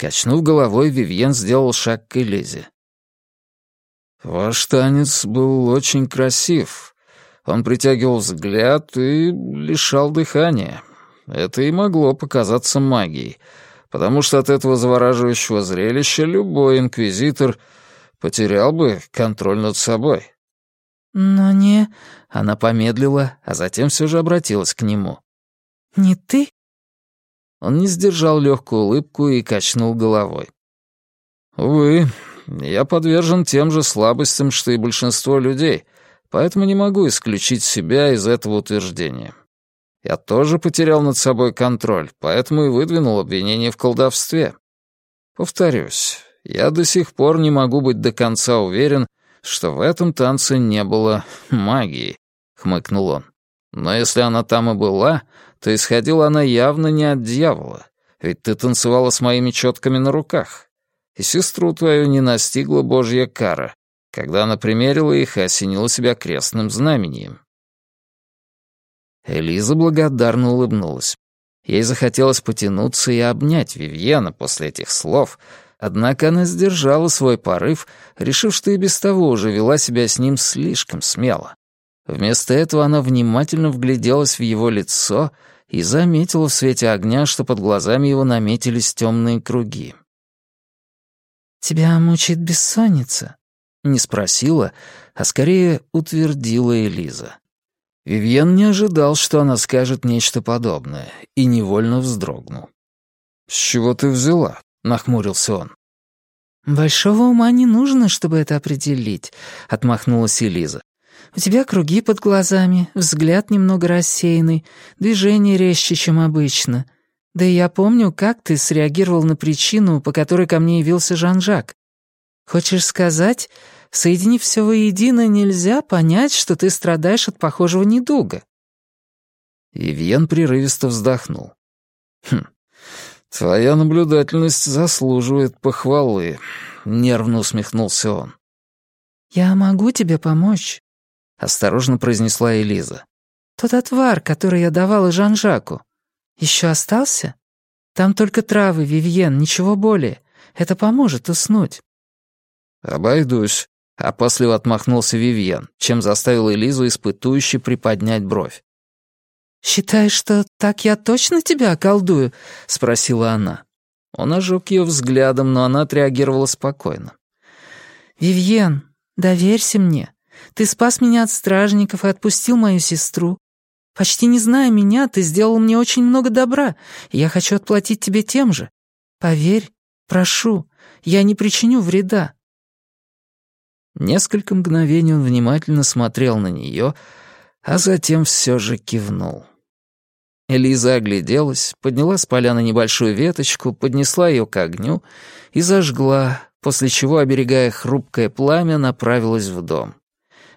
Качнув головой, Вивьен сделал шаг к Элизе. «Ваш танец был очень красив. Он притягивал взгляд и лишал дыхания. Это и могло показаться магией, потому что от этого завораживающего зрелища любой инквизитор потерял бы контроль над собой». «Но не...» — она помедлила, а затем все же обратилась к нему. «Не ты?» Он не сдержал легкую улыбку и качнул головой. «Увы, я подвержен тем же слабостям, что и большинство людей, поэтому не могу исключить себя из этого утверждения. Я тоже потерял над собой контроль, поэтому и выдвинул обвинение в колдовстве. Повторюсь, я до сих пор не могу быть до конца уверен, что в этом танце не было магии», — хмыкнул он. «Но если она там и была, то исходила она явно не от дьявола, ведь ты танцевала с моими четками на руках и сестру твою не настигла божья кара, когда она примерила их и осенила себя крестным знамением». Элиза благодарно улыбнулась. Ей захотелось потянуться и обнять Вивьена после этих слов, однако она сдержала свой порыв, решив, что и без того уже вела себя с ним слишком смело. Вместо этого она внимательно вгляделась в его лицо и заметила в свете огня, что под глазами его наметились темные круги. «Тебя мучает бессонница?» Не спросила, а скорее утвердила Элиза. Вивьен не ожидал, что она скажет нечто подобное, и невольно вздрогнул. «С чего ты взяла?» — нахмурился он. «Большого ума не нужно, чтобы это определить», — отмахнулась Элиза. «У тебя круги под глазами, взгляд немного рассеянный, движение резче, чем обычно. Да и я помню, как ты среагировал на причину, по которой ко мне явился Жан-Жак. Хочешь сказать, соединив все воедино, нельзя понять, что ты страдаешь от похожего недуга?» Ивьен прерывисто вздохнул. «Хм, твоя наблюдательность заслуживает похвалы», — нервно усмехнулся он. «Я могу тебе помочь», — осторожно произнесла Элиза. «Тот отвар, который я давала Жан-Жаку. Еще остался? Там только травы, Вивьен, ничего более. Это поможет уснуть». «Обойдусь», — после отмахнулся Вивьен, чем заставил Элизу испытующе приподнять бровь. «Считаешь, что так я точно тебя околдую?» — спросила она. Он ожег ее взглядом, но она отреагировала спокойно. «Вивьен, доверься мне. Ты спас меня от стражников и отпустил мою сестру. Почти не зная меня, ты сделал мне очень много добра, и я хочу отплатить тебе тем же. Поверь, прошу, я не причиню вреда». Несколько мгновений он внимательно смотрел на нее, а затем все же кивнул. Элиза огляделась, подняла с поляны небольшую веточку, поднесла ее к огню и зажгла, после чего, оберегая хрупкое пламя, направилась в дом.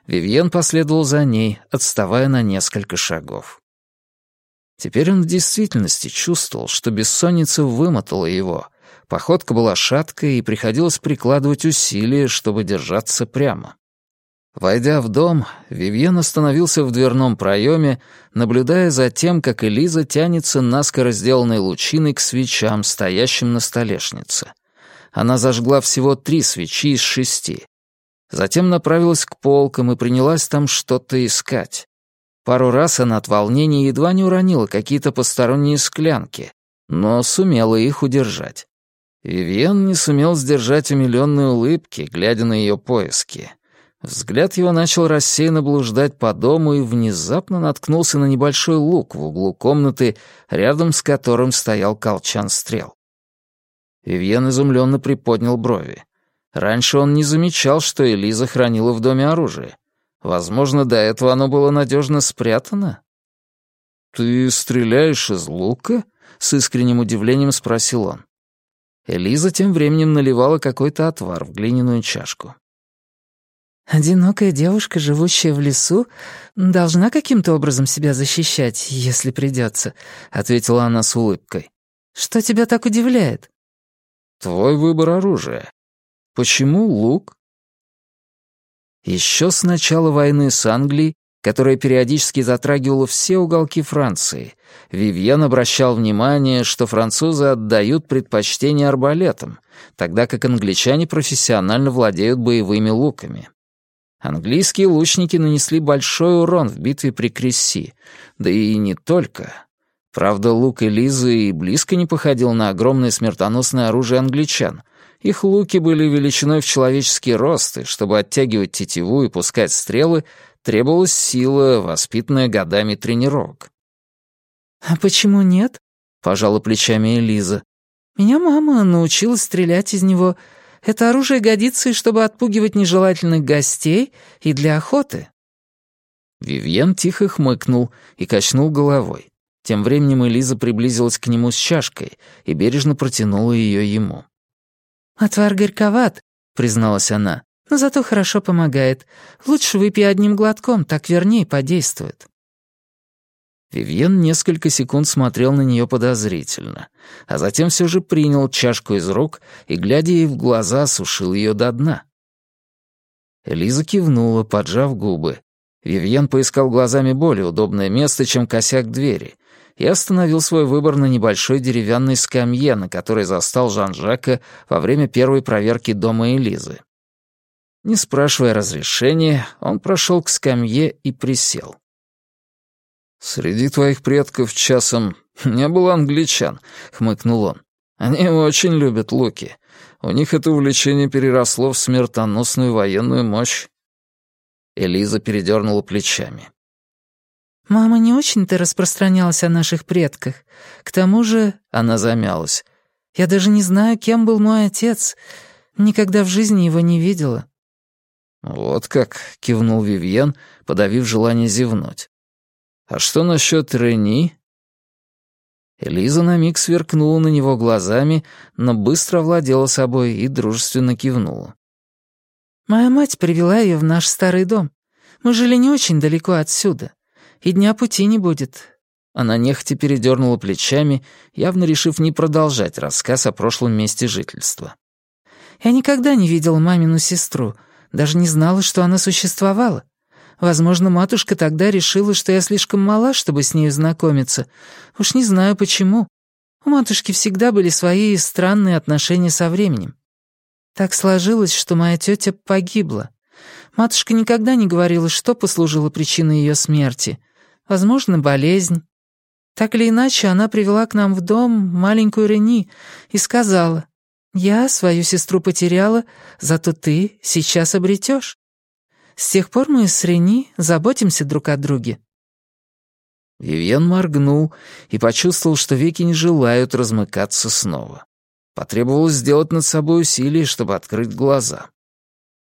Вивьен последовал за ней, отставая на несколько шагов. Теперь он в действительности чувствовал, что бессонница вымотала его. Походка была шаткой, и приходилось прикладывать усилия, чтобы держаться прямо. Войдя в дом, Вивьен остановился в дверном проеме, наблюдая за тем, как Элиза тянется наскоро сделанной лучиной к свечам, стоящим на столешнице. Она зажгла всего три свечи из шести. Затем направилась к полкам и принялась там что-то искать. Пару раз она от волнения едва не уронила какие-то посторонние склянки, но сумела их удержать. Вивьен не сумел сдержать умилённой улыбки, глядя на ее поиски. Взгляд его начал рассеянно блуждать по дому и внезапно наткнулся на небольшой лук в углу комнаты, рядом с которым стоял колчан стрел. Вивьен изумленно приподнял брови. Раньше он не замечал, что Элиза хранила в доме оружие. Возможно, до этого оно было надежно спрятано. «Ты стреляешь из лука?» — с искренним удивлением спросил он. Элиза тем временем наливала какой-то отвар в глиняную чашку. «Одинокая девушка, живущая в лесу, должна каким-то образом себя защищать, если придется», — ответила она с улыбкой. «Что тебя так удивляет?» «Твой выбор оружия. Почему лук? Еще с начала войны с Англией, которая периодически затрагивала все уголки Франции, Вивьен обращал внимание, что французы отдают предпочтение арбалетам, тогда как англичане профессионально владеют боевыми луками. Английские лучники нанесли большой урон в битве при Кресси, да и не только. Правда, лук Элизы и близко не походил на огромное смертоносное оружие англичан. Их луки были величиной в человеческий рост, и чтобы оттягивать тетиву и пускать стрелы, требовалась сила, воспитанная годами тренировок. «А почему нет?» — пожала плечами Элиза. «Меня мама научилась стрелять из него. Это оружие годится и чтобы отпугивать нежелательных гостей, и для охоты». Вивьен тихо хмыкнул и качнул головой. Тем временем Элиза приблизилась к нему с чашкой и бережно протянула ее ему. «Отвар горьковат», — призналась она но зато хорошо помогает. Лучше выпей одним глотком, так вернее подействует». Вивьен несколько секунд смотрел на нее подозрительно, а затем все же принял чашку из рук и, глядя ей в глаза, сушил ее до дна. Элиза кивнула, поджав губы. Вивьен поискал глазами более удобное место, чем косяк двери, и остановил свой выбор на небольшой деревянной скамье, на которой застал Жан-Жака во время первой проверки дома Элизы. Не спрашивая разрешения, он прошел к скамье и присел. «Среди твоих предков часом не было англичан», — хмыкнул он. «Они очень любят луки. У них это увлечение переросло в смертоносную военную мощь». Элиза передернула плечами. «Мама не очень-то распространялась о наших предках. К тому же...» — она замялась. «Я даже не знаю, кем был мой отец. Никогда в жизни его не видела». «Вот как», — кивнул Вивьен, подавив желание зевнуть. «А что насчет Рени?» Элиза на миг сверкнула на него глазами, но быстро овладела собой и дружественно кивнула. «Моя мать привела ее в наш старый дом. Мы жили не очень далеко отсюда, и дня пути не будет». Она нехотя передернула плечами, явно решив не продолжать рассказ о прошлом месте жительства. «Я никогда не видела мамину сестру, даже не знала, что она существовала. Возможно, матушка тогда решила, что я слишком мала, чтобы с ней знакомиться. Уж не знаю почему. У матушки всегда были свои странные отношения со временем. Так сложилось, что моя тетя погибла. Матушка никогда не говорила, что послужило причиной ее смерти. Возможно, болезнь. Так или иначе, она привела к нам в дом маленькую Рени и сказала, я свою сестру потеряла, зато ты сейчас обретешь. С тех пор мы с Рени заботимся друг о друге». Вивьен моргнул и почувствовал, что веки не желают размыкаться снова. Потребовалось сделать над собой усилие, чтобы открыть глаза.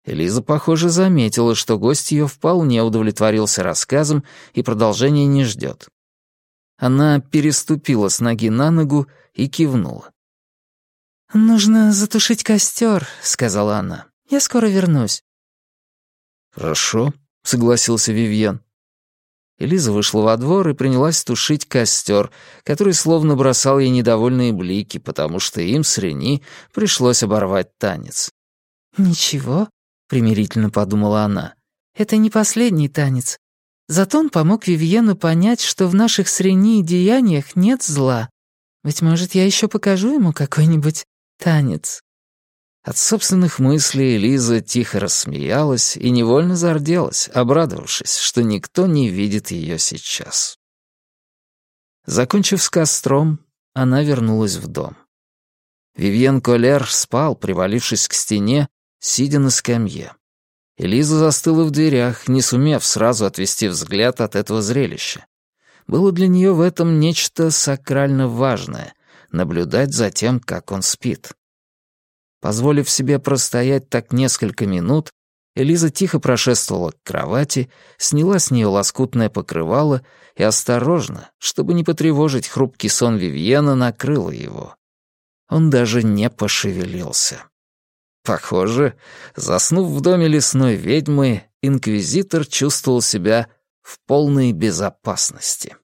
Элиза, похоже, заметила, что гость ее вполне удовлетворился рассказом и продолжения не ждет. Она переступила с ноги на ногу и кивнула. «Нужно затушить костер», — сказала она. «Я скоро вернусь». «Хорошо», — согласился Вивьен. Элиза вышла во двор и принялась тушить костер, который словно бросал ей недовольные блики, потому что им с Рени пришлось оборвать танец. «Ничего», — примирительно подумала она, — «это не последний танец. Зато он помог Вивьену понять, что в наших с Рени деяниях нет зла. Ведь, может, я еще покажу ему какой-нибудь танец. От собственных мыслей Лиза тихо рассмеялась и невольно зарделась, обрадовавшись, что никто не видит ее сейчас. Закончив с костром, она вернулась в дом. Вивьен Колер спал, привалившись к стене, сидя на скамье. Элиза застыла в дверях, не сумев сразу отвести взгляд от этого зрелища. Было для нее в этом нечто сакрально важное, наблюдать за тем, как он спит. Позволив себе простоять так несколько минут, Элиза тихо прошествовала к кровати, сняла с нее лоскутное покрывало и осторожно, чтобы не потревожить хрупкий сон Вивьена, накрыла его. Он даже не пошевелился. Похоже, заснув в доме лесной ведьмы, инквизитор чувствовал себя в полной безопасности.